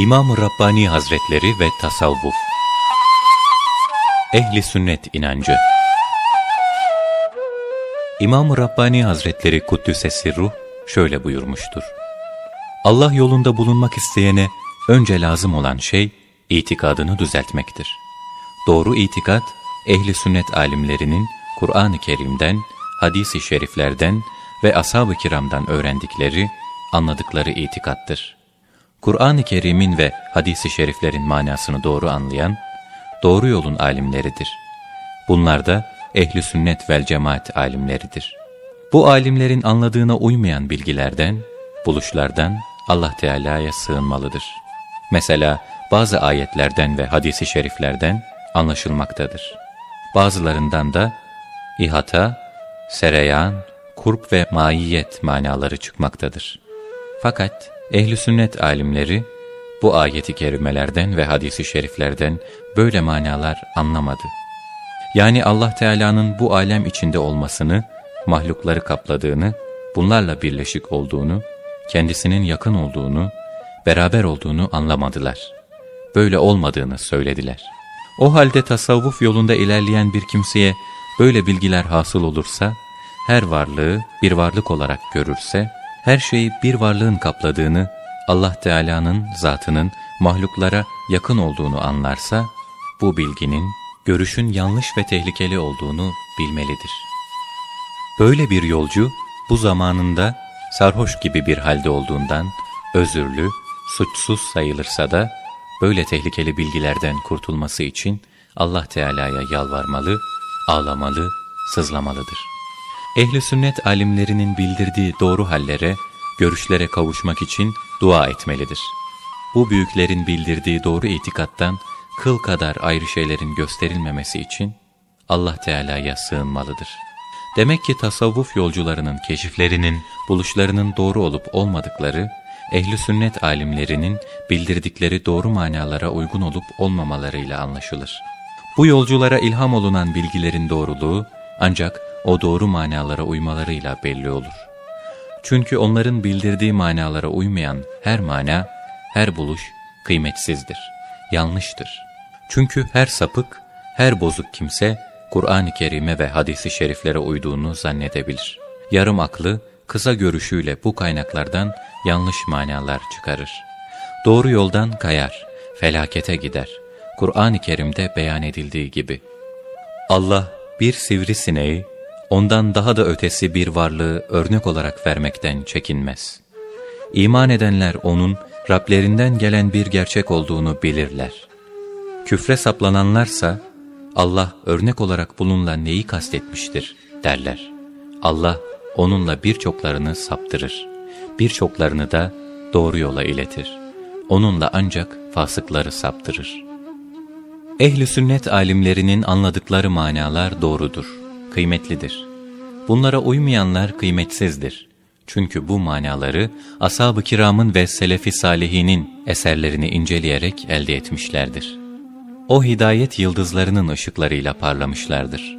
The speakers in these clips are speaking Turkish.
İmam-ı Rabbani Hazretleri ve Tasavvuf Ehli Sünnet inancı İmam-ı Rabbani Hazretleri Kuddüs'e ruh şöyle buyurmuştur. Allah yolunda bulunmak isteyene önce lazım olan şey itikadını düzeltmektir. Doğru itikat, ehli sünnet alimlerinin Kur'an-ı Kerim'den, hadis-i şeriflerden ve ashab-ı kiramdan öğrendikleri, anladıkları itikattır. Kur'an-ı Kerim'in ve hadis-i şeriflerin manasını doğru anlayan, doğru yolun alimleridir. Bunlar da ehli sünnet vel cemaat alimleridir. Bu alimlerin anladığına uymayan bilgilerden, buluşlardan Allah Teala'ya sığınmalıdır. Mesela bazı ayetlerden ve hadisi şeriflerden anlaşılmaktadır. Bazılarından da ihata, sereyan, kurp ve maiyet manaları çıkmaktadır. Fakat ehli sünnet alimleri bu ayeti kerimelerden ve hadisi şeriflerden böyle manalar anlamadı. Yani Allah Teala'nın bu alem içinde olmasını, mahlukları kapladığını, bunlarla birleşik olduğunu, kendisinin yakın olduğunu, beraber olduğunu anlamadılar. Böyle olmadığını söylediler. O halde tasavvuf yolunda ilerleyen bir kimseye böyle bilgiler hasıl olursa, her varlığı bir varlık olarak görürse, her şeyi bir varlığın kapladığını, Allah Teala'nın zatının mahluklara yakın olduğunu anlarsa, bu bilginin, görüşün yanlış ve tehlikeli olduğunu bilmelidir. Böyle bir yolcu, bu zamanında sarhoş gibi bir halde olduğundan, özürlü, suçsuz sayılırsa da, böyle tehlikeli bilgilerden kurtulması için Allah Teala'ya yalvarmalı, ağlamalı, sızlamalıdır. Ehli sünnet alimlerinin bildirdiği doğru hallere, görüşlere kavuşmak için dua etmelidir. Bu büyüklerin bildirdiği doğru itikattan kıl kadar ayrı şeylerin gösterilmemesi için Allah Teala'ya sığınmalıdır. Demek ki tasavvuf yolcularının keşiflerinin, buluşlarının doğru olup olmadıkları, ehli sünnet alimlerinin bildirdikleri doğru manalara uygun olup olmamalarıyla anlaşılır. Bu yolculara ilham olunan bilgilerin doğruluğu ancak o doğru manalara uymalarıyla belli olur. Çünkü onların bildirdiği manalara uymayan her mana, her buluş kıymetsizdir, yanlıştır. Çünkü her sapık, her bozuk kimse Kur'an-ı Kerim'e ve hadisi şeriflere uyduğunu zannedebilir. Yarım aklı, kısa görüşüyle bu kaynaklardan yanlış manalar çıkarır. Doğru yoldan kayar, felakete gider. Kur'an-ı Kerim'de beyan edildiği gibi. Allah bir sivrisineği ondan daha da ötesi bir varlığı örnek olarak vermekten çekinmez. İman edenler onun Rablerinden gelen bir gerçek olduğunu bilirler. Küfre saplananlarsa Allah örnek olarak bununla neyi kastetmiştir derler. Allah onunla birçoklarını saptırır. Birçoklarını da doğru yola iletir. Onunla ancak fasıkları saptırır. Ehli sünnet alimlerinin anladıkları manalar doğrudur kıymetlidir. Bunlara uymayanlar kıymetsizdir. Çünkü bu manaları ashab-ı kiramın ve selefi salihinin eserlerini inceleyerek elde etmişlerdir. O hidayet yıldızlarının ışıklarıyla parlamışlardır.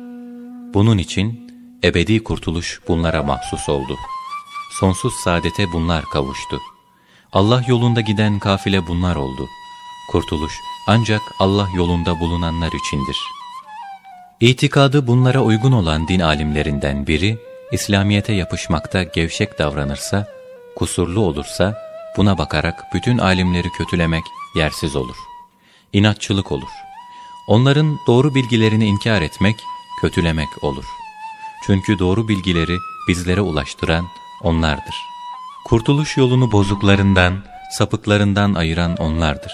Bunun için ebedi kurtuluş bunlara mahsus oldu. Sonsuz saadete bunlar kavuştu. Allah yolunda giden kafile bunlar oldu. Kurtuluş ancak Allah yolunda bulunanlar içindir.'' İtikadı bunlara uygun olan din alimlerinden biri, İslamiyet'e yapışmakta gevşek davranırsa, kusurlu olursa, buna bakarak bütün alimleri kötülemek yersiz olur. İnatçılık olur. Onların doğru bilgilerini inkar etmek, kötülemek olur. Çünkü doğru bilgileri bizlere ulaştıran onlardır. Kurtuluş yolunu bozuklarından, sapıklarından ayıran onlardır.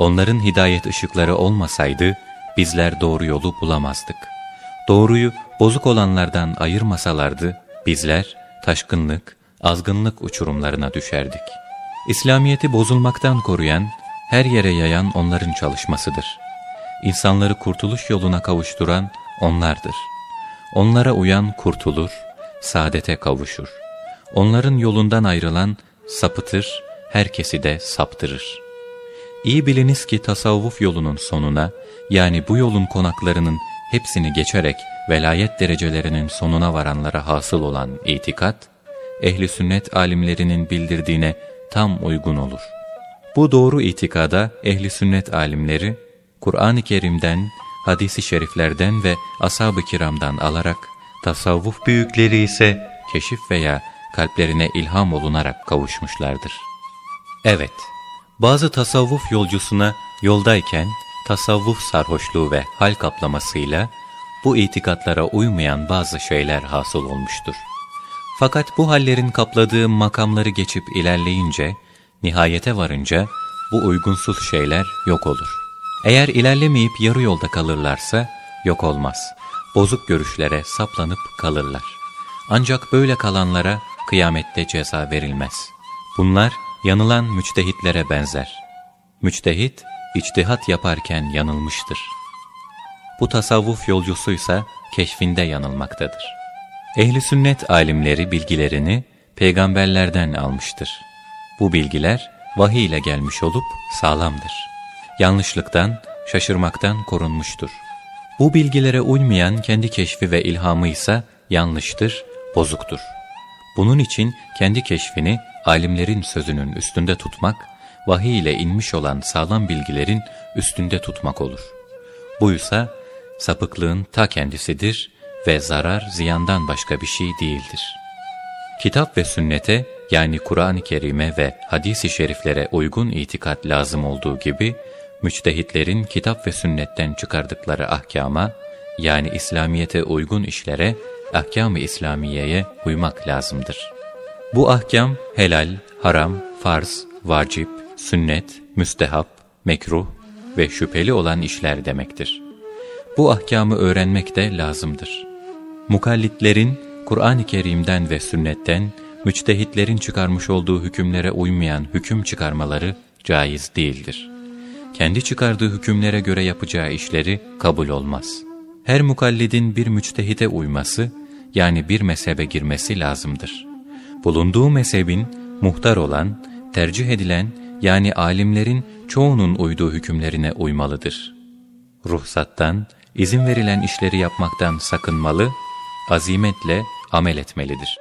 Onların hidayet ışıkları olmasaydı, bizler doğru yolu bulamazdık. Doğruyu bozuk olanlardan ayırmasalardı, bizler taşkınlık, azgınlık uçurumlarına düşerdik. İslamiyeti bozulmaktan koruyan, her yere yayan onların çalışmasıdır. İnsanları kurtuluş yoluna kavuşturan onlardır. Onlara uyan kurtulur, saadete kavuşur. Onların yolundan ayrılan sapıtır, herkesi de saptırır. İyi biliniz ki tasavvuf yolunun sonuna, yani bu yolun konaklarının hepsini geçerek velayet derecelerinin sonuna varanlara hasıl olan itikat, ehli sünnet alimlerinin bildirdiğine tam uygun olur. Bu doğru itikada ehli sünnet alimleri, Kur'an-ı Kerim'den, hadisi şeriflerden ve ashab-ı kiramdan alarak, tasavvuf büyükleri ise keşif veya kalplerine ilham olunarak kavuşmuşlardır. Evet, bazı tasavvuf yolcusuna yoldayken tasavvuf sarhoşluğu ve hal kaplamasıyla bu itikatlara uymayan bazı şeyler hasıl olmuştur. Fakat bu hallerin kapladığı makamları geçip ilerleyince, nihayete varınca bu uygunsuz şeyler yok olur. Eğer ilerlemeyip yarı yolda kalırlarsa yok olmaz. Bozuk görüşlere saplanıp kalırlar. Ancak böyle kalanlara kıyamette ceza verilmez. Bunlar yanılan müçtehitlere benzer. Müçtehit, içtihat yaparken yanılmıştır. Bu tasavvuf yolcusuysa keşfinde yanılmaktadır. Ehli sünnet alimleri bilgilerini peygamberlerden almıştır. Bu bilgiler vahiy ile gelmiş olup sağlamdır. Yanlışlıktan, şaşırmaktan korunmuştur. Bu bilgilere uymayan kendi keşfi ve ilhamı ise yanlıştır, bozuktur. Bunun için kendi keşfini alimlerin sözünün üstünde tutmak, vahiy ile inmiş olan sağlam bilgilerin üstünde tutmak olur. Buysa sapıklığın ta kendisidir ve zarar ziyandan başka bir şey değildir. Kitap ve sünnete yani Kur'an-ı Kerim'e ve hadis-i şeriflere uygun itikat lazım olduğu gibi, müçtehitlerin kitap ve sünnetten çıkardıkları ahkama, yani İslamiyete uygun işlere, ahkam-ı İslamiye'ye uymak lazımdır. Bu ahkam helal, haram, farz, vacip, sünnet, müstehap, mekruh ve şüpheli olan işler demektir. Bu ahkamı öğrenmek de lazımdır. Mukallitlerin Kur'an-ı Kerim'den ve sünnetten müçtehitlerin çıkarmış olduğu hükümlere uymayan hüküm çıkarmaları caiz değildir. Kendi çıkardığı hükümlere göre yapacağı işleri kabul olmaz. Her mukallidin bir müçtehite uyması, yani bir mezhebe girmesi lazımdır. Bulunduğu mezhebin muhtar olan, tercih edilen yani alimlerin çoğunun uyduğu hükümlerine uymalıdır. Ruhsattan, izin verilen işleri yapmaktan sakınmalı, azimetle amel etmelidir.